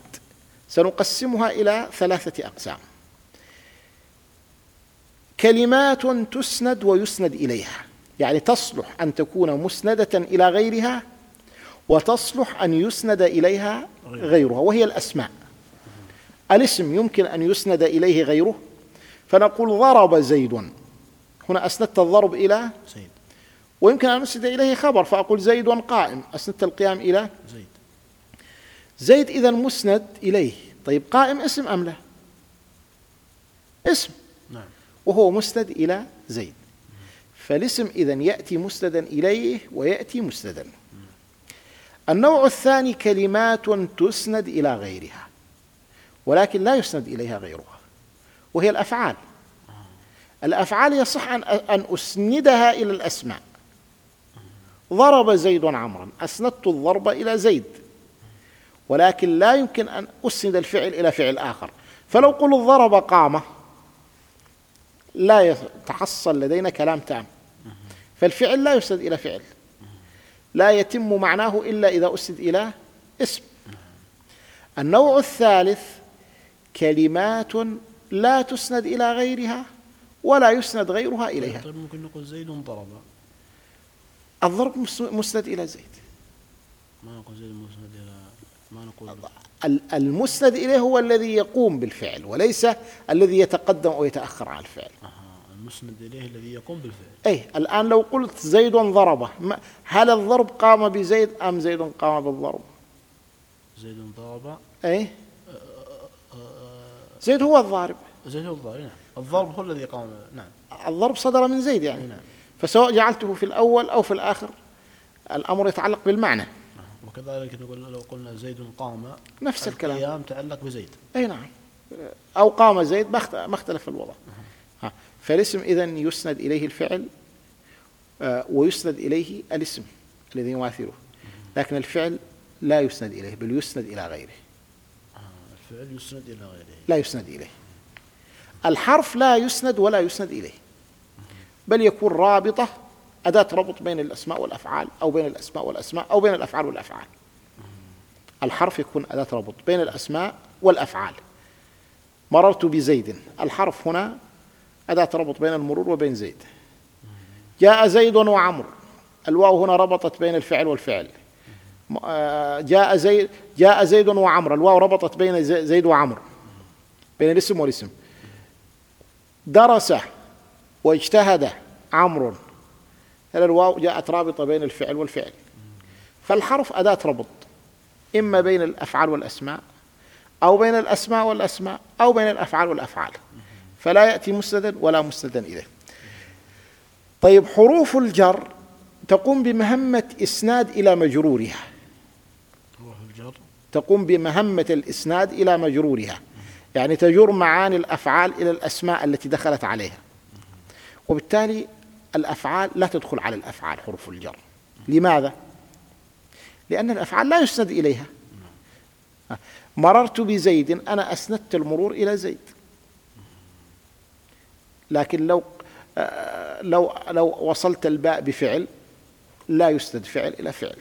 سنقسمها إلى ثلاثة أقسام. كلمات تسند ويسند إليها. يعني تصلح أن تكون مسندة إلى غيرها وتصلح أن يسند إليها غيرها وهي الأسماء. الاسم يمكن أن يسند إليه غيره. فنقول ضرب زيد. هنا أسندت الضرب إلى زيد. ويمكن أن أسند إليه خبر فأقول زيد قائم. أسندت القيام إلى زيد. زيد إذا مسند إليه. طيب قائم اسم أم لا؟ اسم. نعم. وهو مسند إلى زيد. فالاسم إذا يأتي مسندا إليه ويأتي مسندا. النوع الثاني كلمات تسند إلى غيرها ولكن لا يسند إليها غيرها وهي الأفعال. الأفعال يصح أن أن أسندها إلى الأسماء. ضرب زيد عمرا أسندت الضرب إلى زيد. ولكن لا يمكن أن أسند الفعل إلى فعل آخر. فلو قلت ضرب قامة لا يتحصل لدينا كلام تام. فالفعل لا يسند إلى فعل. لا يتم معناه إلا إذا أسند إلى اسم. النوع الثالث كلمات لا تسند إلى غيرها ولا يسند غيرها إليها. طيب ممكن نقول زيد ضرب الضرب مسند إلى زيد. ما نقول زيد مسند إلى ما نقول المسند إليه هو الذي يقوم بالفعل وليس الذي يتقدم أو يتأخر عن الفعل. المسند إليه الذي يقوم بالفعل. أي الآن لو قلت زيد ضربه هل الضرب قام بزيد أم زيد قام بالضرب؟ زيد ضرب. أي زيد هو الضارب. زيد هو الضارب نعم. الضرب هو الذي قام نعم. الضرب صدر من زيد يعني. نعم. فسواء جعلته في الأول أو في الآخر الأمر يتعلق بالمعنى. وكذلك نقول لو قلنا زيد قام نفس الكلام. القيام تعلق بزيد. أي نعم. أو قام زيد ما اختلف الوضع. فالاسم إذا يسند إليه الفعل آه، ويسند إليه الاسم الذي يماثله. لكن الفعل لا يسند إليه بل يسند إلى غيره. الفعل يسند إلى غيره. لا يسند إليه. الحرف لا يسند ولا يسند إليه. بل يكون رابطة أداة ربط بين الأسماء والأفعال أو بين الأسماء والأسماء أو بين الأفعال والأفعال. الحرف يكون أداة ربط بين الأسماء والأفعال. مررت بزيد. الحرف هنا أداة ربط بين المرور وبين زيد. جاء زيد وعمر. الواو هنا ربطت بين الفعل والفعل. آه، جاء زيد جاء زيد وعمر. الواو ربطت بين زيد وعمر. بين الاسم والاسم. درس واجتهد عمرو هنا الواو جاءت رابطة بين الفعل والفعل. فالحرف أداة ربط إما بين الأفعال والأسماء أو بين الأسماء والأسماء أو بين الأفعال والأفعال. فلا يأتي مسندا ولا مسندا إليه. طيب حروف الجر تقوم بمهمة إسناد إلى مجرورها. تقوم بمهمة الإسناد إلى مجرورها. يعني تجر معاني الأفعال إلى الأسماء التي دخلت عليها. وبالتالي الأفعال لا تدخل على الأفعال حروف الجر. لماذا؟ لأن الأفعال لا يسند إليها. مررت بزيد أنا أسندت المرور إلى زيد. لكن لو لو لو وصلت الباء بفعل لا يسند فعل إلى فعل.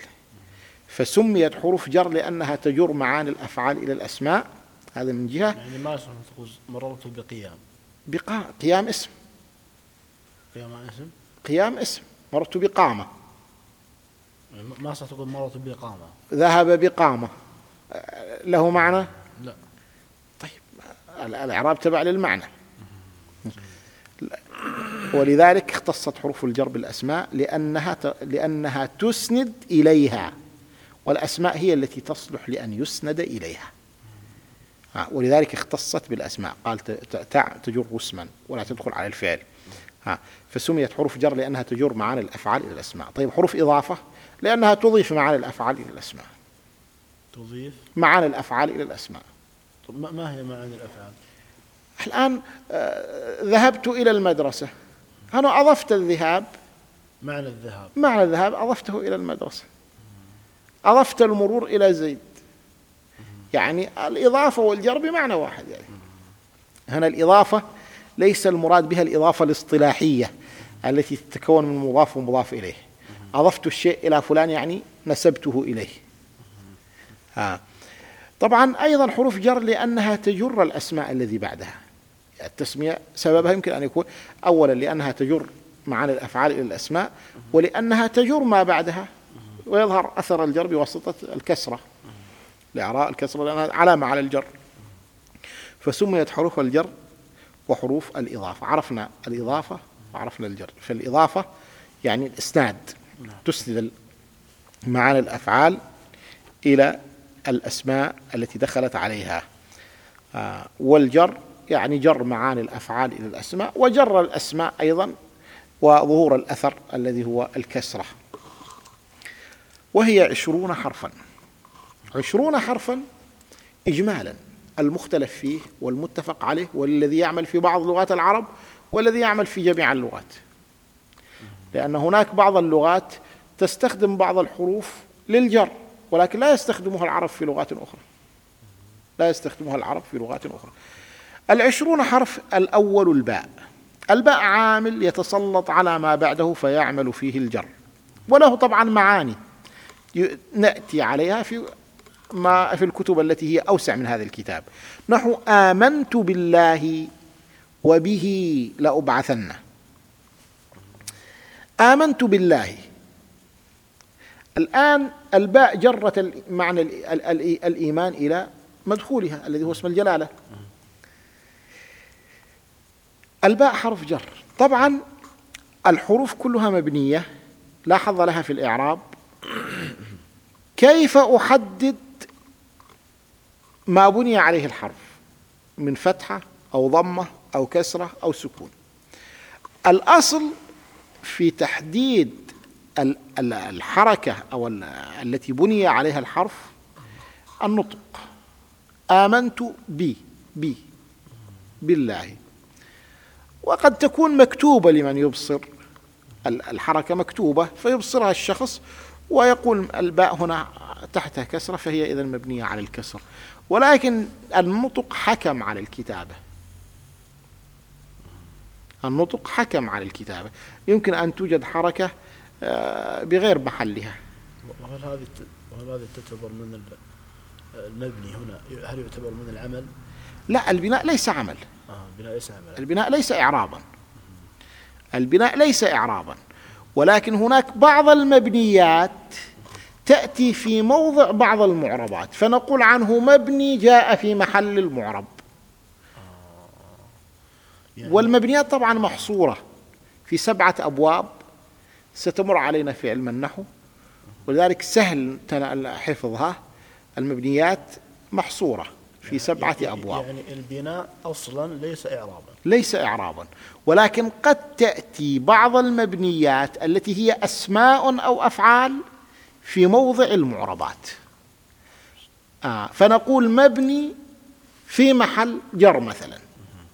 فسميت حروف جر لأنها تجر معاني الأفعال إلى الأسماء. هذا من جهة. يعني ما تقول مررت بقيام. بقام قيام اسم. قيام اسم؟ قيام اسم مررت بقامة. ما تقول مررت بقامة؟ ذهب بقامة. له معنى؟ لا. طيب الإعراب تبع للمعنى. ولذلك اختصت حروف الجر بالأسماء لأنها لأنها تسند إليها. والأسماء هي التي تصلح لأن يسند إليها. آه، ولذلك اختصت بالأسماء. قال تجر اسما ولا تدخل على الفعل. ها فسميت حروف جر لأنها تجر معاني الأفعال إلى الأسماء. طيب حروف إضافة لأنها تضيف معاني الأفعال إلى الأسماء. تضيف؟ معاني الأفعال إلى الأسماء. طب ما هي معاني الأفعال؟ الآن آه، ذهبت إلى المدرسة. أنا أضفت الذهاب. معنى الذهاب. معنى الذهاب أضفته إلى المدرسة. أضفت المرور إلى زيد. يعني الإضافة والجر بمعنى واحد يعني. هنا الإضافة ليس المراد بها الإضافة الاصطلاحية التي تتكون من مضاف ومضاف إليه. أضفت الشيء إلى فلان يعني نسبته إليه. ها. طبعا أيضا حروف جر لأنها تجر الأسماء الذي بعدها. التسمية سببها يمكن أن يكون أولا لأنها تجر معاني الأفعال إلى الأسماء ولأنها تجر ما بعدها ويظهر أثر الجر بواسطة الكسرة. لإعراء الكسرة لأنها علامة على الجر. فسميت حروف الجر وحروف الإضافة. عرفنا الإضافة وعرفنا الجر. فالإضافة يعني الإسناد. تسند معاني الأفعال إلى الأسماء التي دخلت عليها. آه، والجر يعني جر معاني الأفعال إلى الأسماء وجر الأسماء أيضا وظهور الأثر الذي هو الكسرة. وهي عشرون حرفا. عشرون حرفا إجمالا. المختلف فيه والمتفق عليه والذي يعمل في بعض لغات العرب والذي يعمل في جميع اللغات. لأن هناك بعض اللغات تستخدم بعض الحروف للجر ولكن لا يستخدمها العرب في لغات أخرى. لا يستخدمها العرب في لغات أخرى. العشرون حرف الأول الباء. الباء عامل يتسلط على ما بعده فيعمل فيه الجر. وله طبعا معاني. نأتي عليها في ما في الكتب التي هي أوسع من هذا الكتاب. نحو آمنت بالله وبه لأبعثن. آمنت بالله. الآن الباء جرت معنى الإيمان إلى مدخولها الذي هو اسم الجلالة. الباء حرف جر. طبعا الحروف كلها مبنية. لا حظ لها في الإعراب. كيف أحدد ما بني عليه الحرف من فتحة أو ضمة أو كسرة أو سكون. الأصل في تحديد الحركة أو التي بني عليها الحرف النطق. آمنت بي بي بالله. وقد تكون مكتوبة لمن يبصر. الحركة مكتوبة فيبصرها الشخص ويقول الباء هنا تحتها كسرة فهي إذا مبنية على الكسر. ولكن النطق حكم على الكتابة. النطق حكم على الكتابة. يمكن أن توجد حركة آه، بغير محلها. وهل هذه وهل هذه تعتبر من المبني هنا؟ هل يعتبر من العمل؟ لا البناء ليس عمل. آه البناء ليس عمل البناء ليس إعرابا. البناء ليس إعرابا. ولكن هناك بعض المبنيات تأتي في موضع بعض المعربات فنقول عنه مبني جاء في محل المعرب. يعني والمبنيات طبعا محصورة في سبعة أبواب ستمر علينا في علم النحو ولذلك سهل حفظها. المبنيات محصورة في يعني سبعة يعني أبواب. يعني البناء أصلا ليس إعرابا. ليس إعرابا. ولكن قد تأتي بعض المبنيات التي هي أسماء أو أفعال في موضع المعربات. آه فنقول مبني في محل جر مثلا.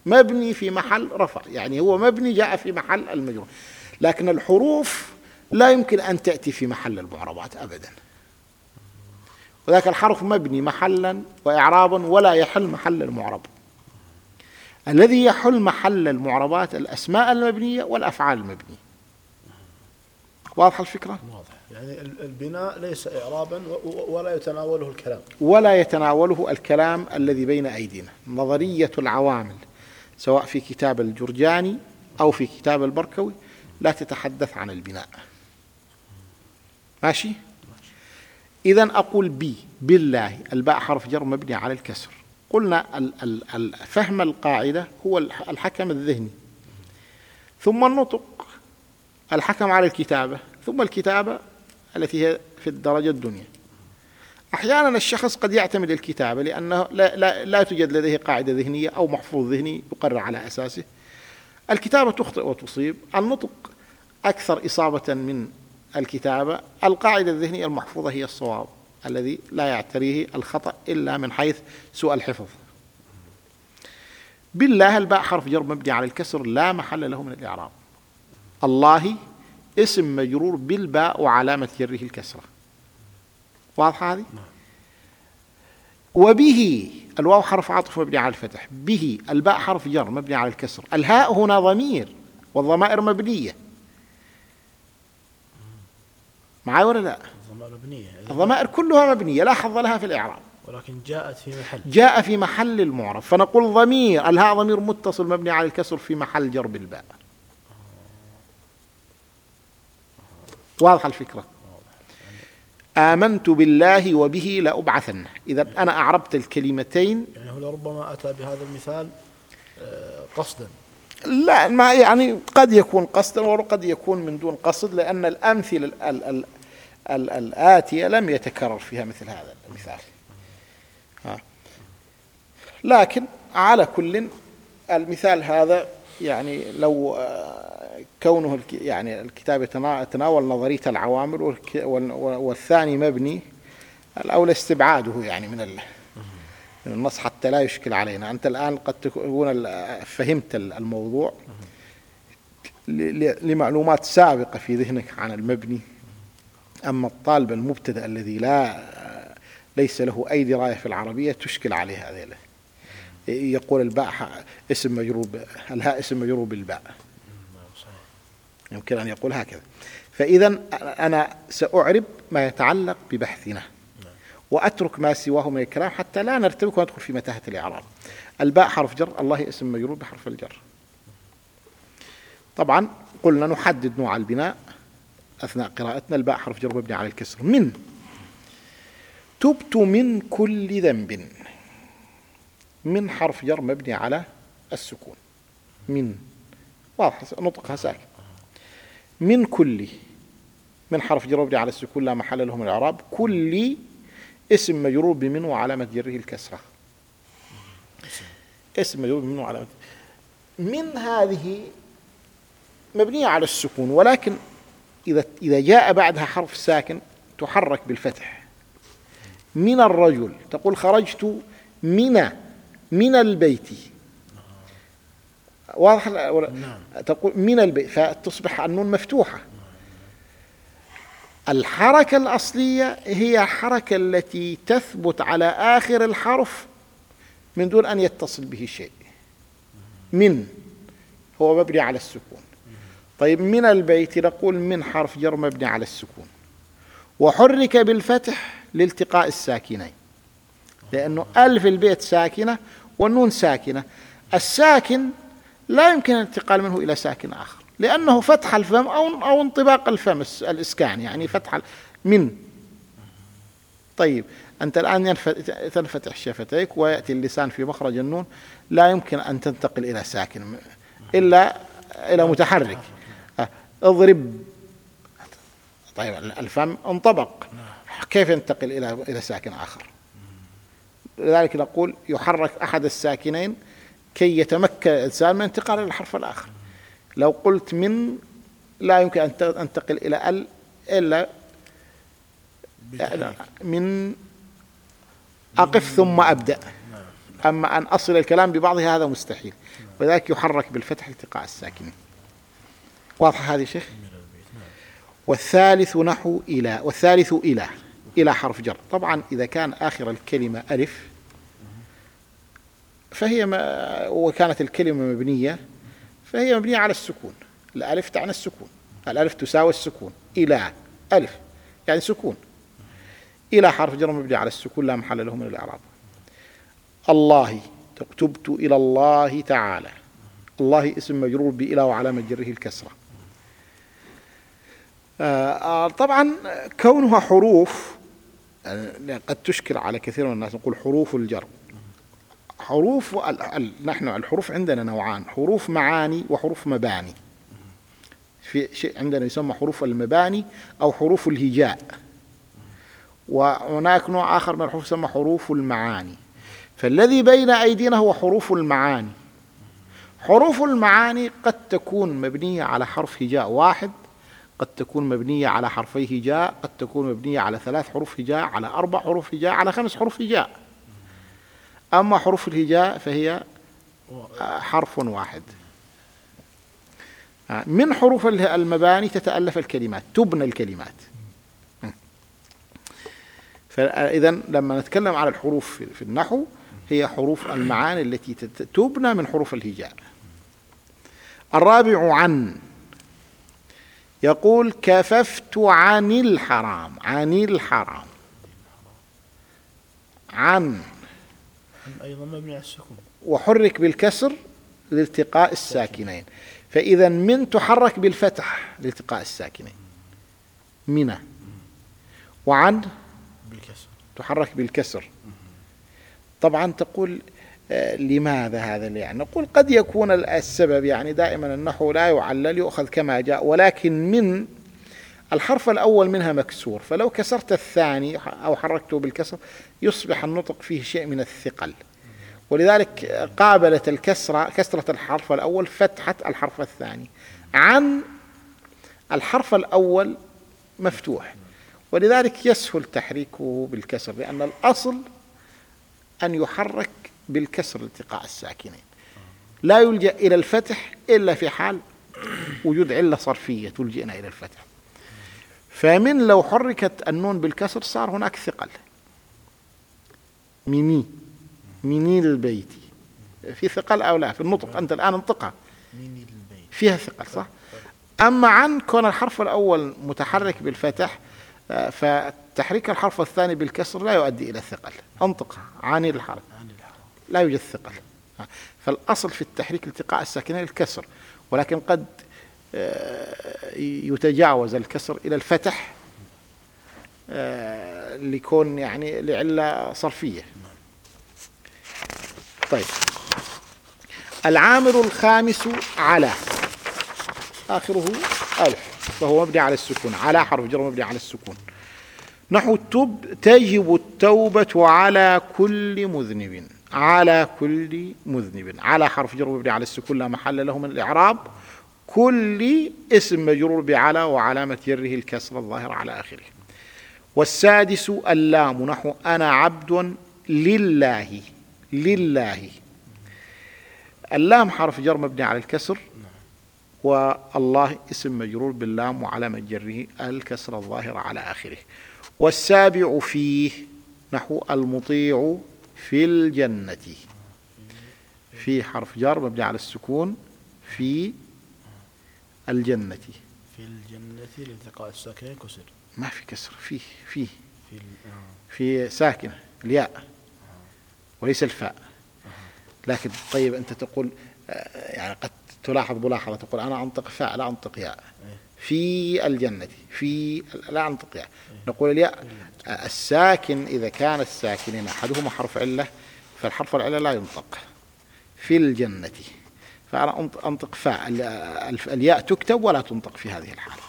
مبني في محل رفع يعني هو مبني جاء في محل المجرور. لكن الحروف لا يمكن أن تأتي في محل المعربات أبدا. وذاك الحرف مبني محلا وإعرابا ولا يحل محل المعرب. الذي يحل محل المعربات الأسماء المبنية والأفعال المبنية. واضحة الفكرة؟ واضح يعني البناء ليس إعرابا ولا يتناوله الكلام. ولا يتناوله الكلام الذي بين أيدينا. نظرية العوامل سواء في كتاب الجرجاني أو في كتاب البركوي لا تتحدث عن البناء. ماشي؟ إذا أقول بي بالله الباء حرف جر مبني على الكسر. قلنا فهم القاعدة هو الحكم الذهني. ثم النطق الحكم على الكتابة. ثم الكتابة التي هي في الدرجة الدنيا. أحيانا الشخص قد يعتمد الكتابة لأنه لا, لا, لا توجد لديه قاعدة ذهنية أو محفوظ ذهني يقرر على أساسه. الكتابة تخطئ وتصيب. النطق أكثر إصابة من الكتابة. القاعدة الذهنية المحفوظة هي الصواب الذي لا يعتريه الخطأ إلا من حيث سوء الحفظ. بالله الباء حرف جر مبني على الكسر لا محل له من الإعراب. الله اسم مجرور بالباء وعلامة جره الكسرة. واضحة هذه؟ نعم. وبه الواو حرف عطف مبني على الفتح. به الباء حرف جر مبني على الكسر. الهاء هنا ضمير والضمائر مبنية. معي ولا لا؟ الضمائر مبنية. الضمائر كلها مبنية. لا حظ لها في الإعراب. ولكن جاءت في محل. جاء في محل المعرب فنقول ضمير الهاء ضمير متصل مبني على الكسر في محل جر بالباء. واضحة الفكرة. آمنت بالله وبه لأبعثن. إذا أنا أعربت الكلمتين. يعني هو لربما أتى بهذا المثال آه، قصدا. لا ما يعني قد يكون قصدا وقد يكون من دون قصد لأن الأمثلة ال ال ال ال الآتية لم يتكرر فيها مثل هذا المثال. ها. لكن على كل المثال هذا يعني لو آه، كونه يعني الكتاب يتناول نظرية العوامل والثاني مبني الأولى استبعاده يعني من من النص حتى لا يشكل علينا. أنت الآن قد تكون فهمت الموضوع لمعلومات سابقة في ذهنك عن المبني. أما الطالب المبتدأ الذي لا ليس له أي دراية في العربية تشكل عليه هذه يقول الباء اسم مجرور الهاء اسم مجرور بالباء. يمكن أن يقول هكذا. فإذا أنا سأعرب ما يتعلق ببحثنا. وأترك ما سواه من الكلام حتى لا نرتبك وندخل في متاهة الإعراب. الباء حرف جر الله اسم مجرور بحرف الجر. طبعا قلنا نحدد نوع البناء أثناء قراءتنا. الباء حرف جر مبني على الكسر. من؟ تبت من كل ذنب. من حرف جر مبني على السكون. من. واضح نطقها ساكن. من كل من حرف جر مبني على السكون لا محل له من الإعراب كل اسم مجرور بمن وعلامة جره الكسرة. اسم مجرور بمن وعلامة من هذه مبنية على السكون ولكن إذا إذا جاء بعدها حرف ساكن تحرك بالفتح. من الرجل تقول خرجت من من البيت. واضح؟ نعم. تقول من البيت فتصبح النون مفتوحة. الحركة الأصلية هي الحركة التي تثبت على آخر الحرف من دون أن يتصل به شيء. من. هو مبني على السكون. طيب من البيت نقول من حرف جر مبني على السكون. وحرك بالفتح لالتقاء الساكنين. لأنه ألف البيت ساكنة والنون ساكنة. الساكن لا يمكن الانتقال منه إلى ساكن آخر لأنه فتح الفم أو أو انطباق الفم الإسكان يعني فتح من. طيب أنت الآن تنفتح شفتيك ويأتي اللسان في مخرج النون لا يمكن أن تنتقل إلى ساكن إلا إلى متحرك. اضرب. طيب الفم انطبق. كيف ينتقل إلى إلى ساكن آخر؟ لذلك نقول يحرك أحد الساكنين كي يتمكن الإنسان من انتقال إلى الحرف الآخر. لو قلت من لا يمكن أن تنتقل إلى ال إلا من أقف ثم أبدأ. أما أن أصل الكلام ببعضه هذا مستحيل. وذلك يحرك بالفتح التقاء الساكنين. واضح هذه شيخ؟ والثالث نحو إلى والثالث إلى إلى حرف جر. طبعا إذا كان آخر الكلمة ألف فهي ما وكانت الكلمة مبنية فهي مبنية على السكون. الألف تعني السكون. الألف تساوي السكون. إلى ألف. يعني سكون. إلى حرف جر مبني على السكون لا محل له من الإعراب. الله. تبت إلى الله تعالى. الله اسم مجرور بإلى وعلامة جره الكسرة. آه, آه، طبعا كونها حروف يعني قد تشكل على كثير من الناس نقول حروف الجر. حروف نحن الحروف عندنا نوعان حروف معاني وحروف مباني. في شيء عندنا يسمى حروف المباني أو حروف الهجاء. وهناك نوع آخر من الحروف يسمى حروف المعاني. فالذي بين أيدينا هو حروف المعاني. حروف المعاني قد تكون مبنية على حرف هجاء واحد قد تكون مبنية على حرفي هجاء قد تكون مبنية على ثلاث حروف هجاء على أربع حروف هجاء على خمس حروف هجاء. أما حروف الهجاء فهي حرف واحد. من حروف المباني تتألف الكلمات تبنى الكلمات. فإذا لما نتكلم على الحروف في النحو هي حروف المعاني التي تبنى من حروف الهجاء. الرابع عن. يقول كففت عن الحرام عن الحرام. عن. أيضا مبني على السكون. وحرك بالكسر لالتقاء الساكنين. فإذا من تحرك بالفتح لالتقاء الساكنين. من؟ وعن؟ بالكسر. تحرك بالكسر. طبعا تقول آه، لماذا هذا يعني؟ نقول قد يكون السبب يعني دائما النحو لا يعلل يؤخذ كما جاء ولكن من الحرف الأول منها مكسور. فلو كسرت الثاني أو حركته بالكسر يصبح النطق فيه شيء من الثقل. ولذلك قابلت الكسرة كسرة الحرف الأول فتحة الحرف الثاني. عن الحرف الأول مفتوح. ولذلك يسهل تحريكه بالكسر لأن الأصل أن يحرك بالكسر التقاء الساكنين. لا يلجأ إلى الفتح إلا في حال وجود علة صرفية تلجئنا إلى الفتح. فمن لو حركت النون بالكسر صار هناك ثقل. ميمي مني البيت في ثقل أو لا؟ في النطق. أنت الآن انطقها. فيها ثقل صح؟ أما عن كون الحرف الأول متحرك بالفتح آه، فتحريك الحرف الثاني بالكسر لا يؤدي إلى الثقل. انطقها عن الحرف لا يوجد ثقل. فالأصل في التحريك التقاء الساكنين الكسر ولكن قد آه، يتجاوز الكسر إلى الفتح. آه، لكون يعني لعلة صرفية. طيب. العامل الخامس على. آخره ألف فهو مبني على السكون. على حرف جر مبني على السكون. نحو التوب تجب التوبة على كل مذنب. على كل مذنب. على حرف جر مبني على السكون لا محل له من الإعراب. كل اسم مجرور بعلى وعلامة جره الكسر الظاهر على آخره. والسادس اللام نحو أنا عبد لله لله. اللام حرف جر مبني على الكسر والله اسم مجرور باللام وعلامة جره الكسر الظاهر على آخره. والسابع فيه نحو المطيع في الجنة. في حرف جر مبني على السكون في الجنة. في الجنة لالتقاء الساكنين كسر ما في كسر فيه فيه في, في ساكنة الياء وليس الفاء. لكن طيب أنت تقول آه، يعني قد تلاحظ ملاحظة تقول أنا أنطق فاء لا أنطق ياء. في الجنة في لا أنطق ياء. نقول الياء الساكن إذا كان الساكنين أحدهما حرف علة فالحرف العلة لا ينطق. في الجنة. فأنا أنطق فاء الياء تكتب ولا تنطق في هذه الحالة.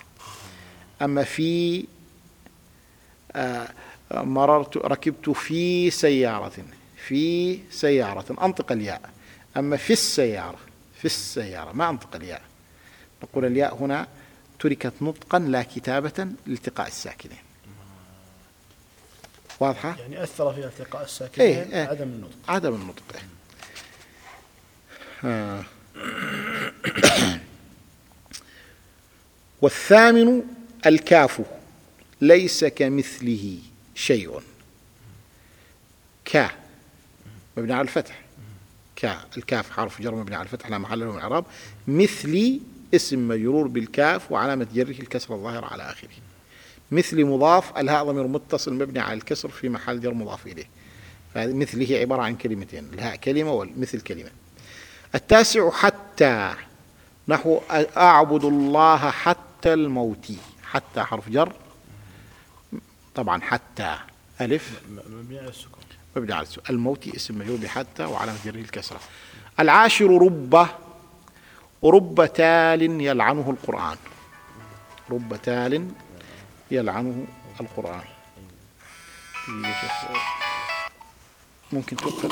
أما في آه، مررت ركبت في سيارة في سيارة أنطق الياء. أما في السيارة في السيارة ما أنطق الياء. نقول الياء هنا تركت نطقا لا كتابة لالتقاء الساكنين. واضحة؟ يعني أثر في التقاء الساكنين إيه إيه. عدم النطق. عدم النطق. آه. والثامن الكاف. ليس كمثله شيء. ك. مبني على الفتح. ك. الكاف حرف جر مبني على الفتح لا محل له من الإعراب. مثلي اسم مجرور بالكاف وعلامة جره الكسر الظاهرة على آخره. مثل مضاف الهاء ضمير متصل مبني على الكسر في محل جر مضاف إليه. فمثل هي عبارة عن كلمتين الهاء كلمة والمثل كلمة. التاسع حتى. نحو أعبد الله حتى الموت. حتى حرف جر. طبعا حتى ألف. مبني على السكون. مبني على السكون. الموت اسم مجهول بحتى وعلامة جره الكسرة. العاشر رب رب تال يلعنه القرآن. رب تال يلعنه القرآن. ممكن تقفل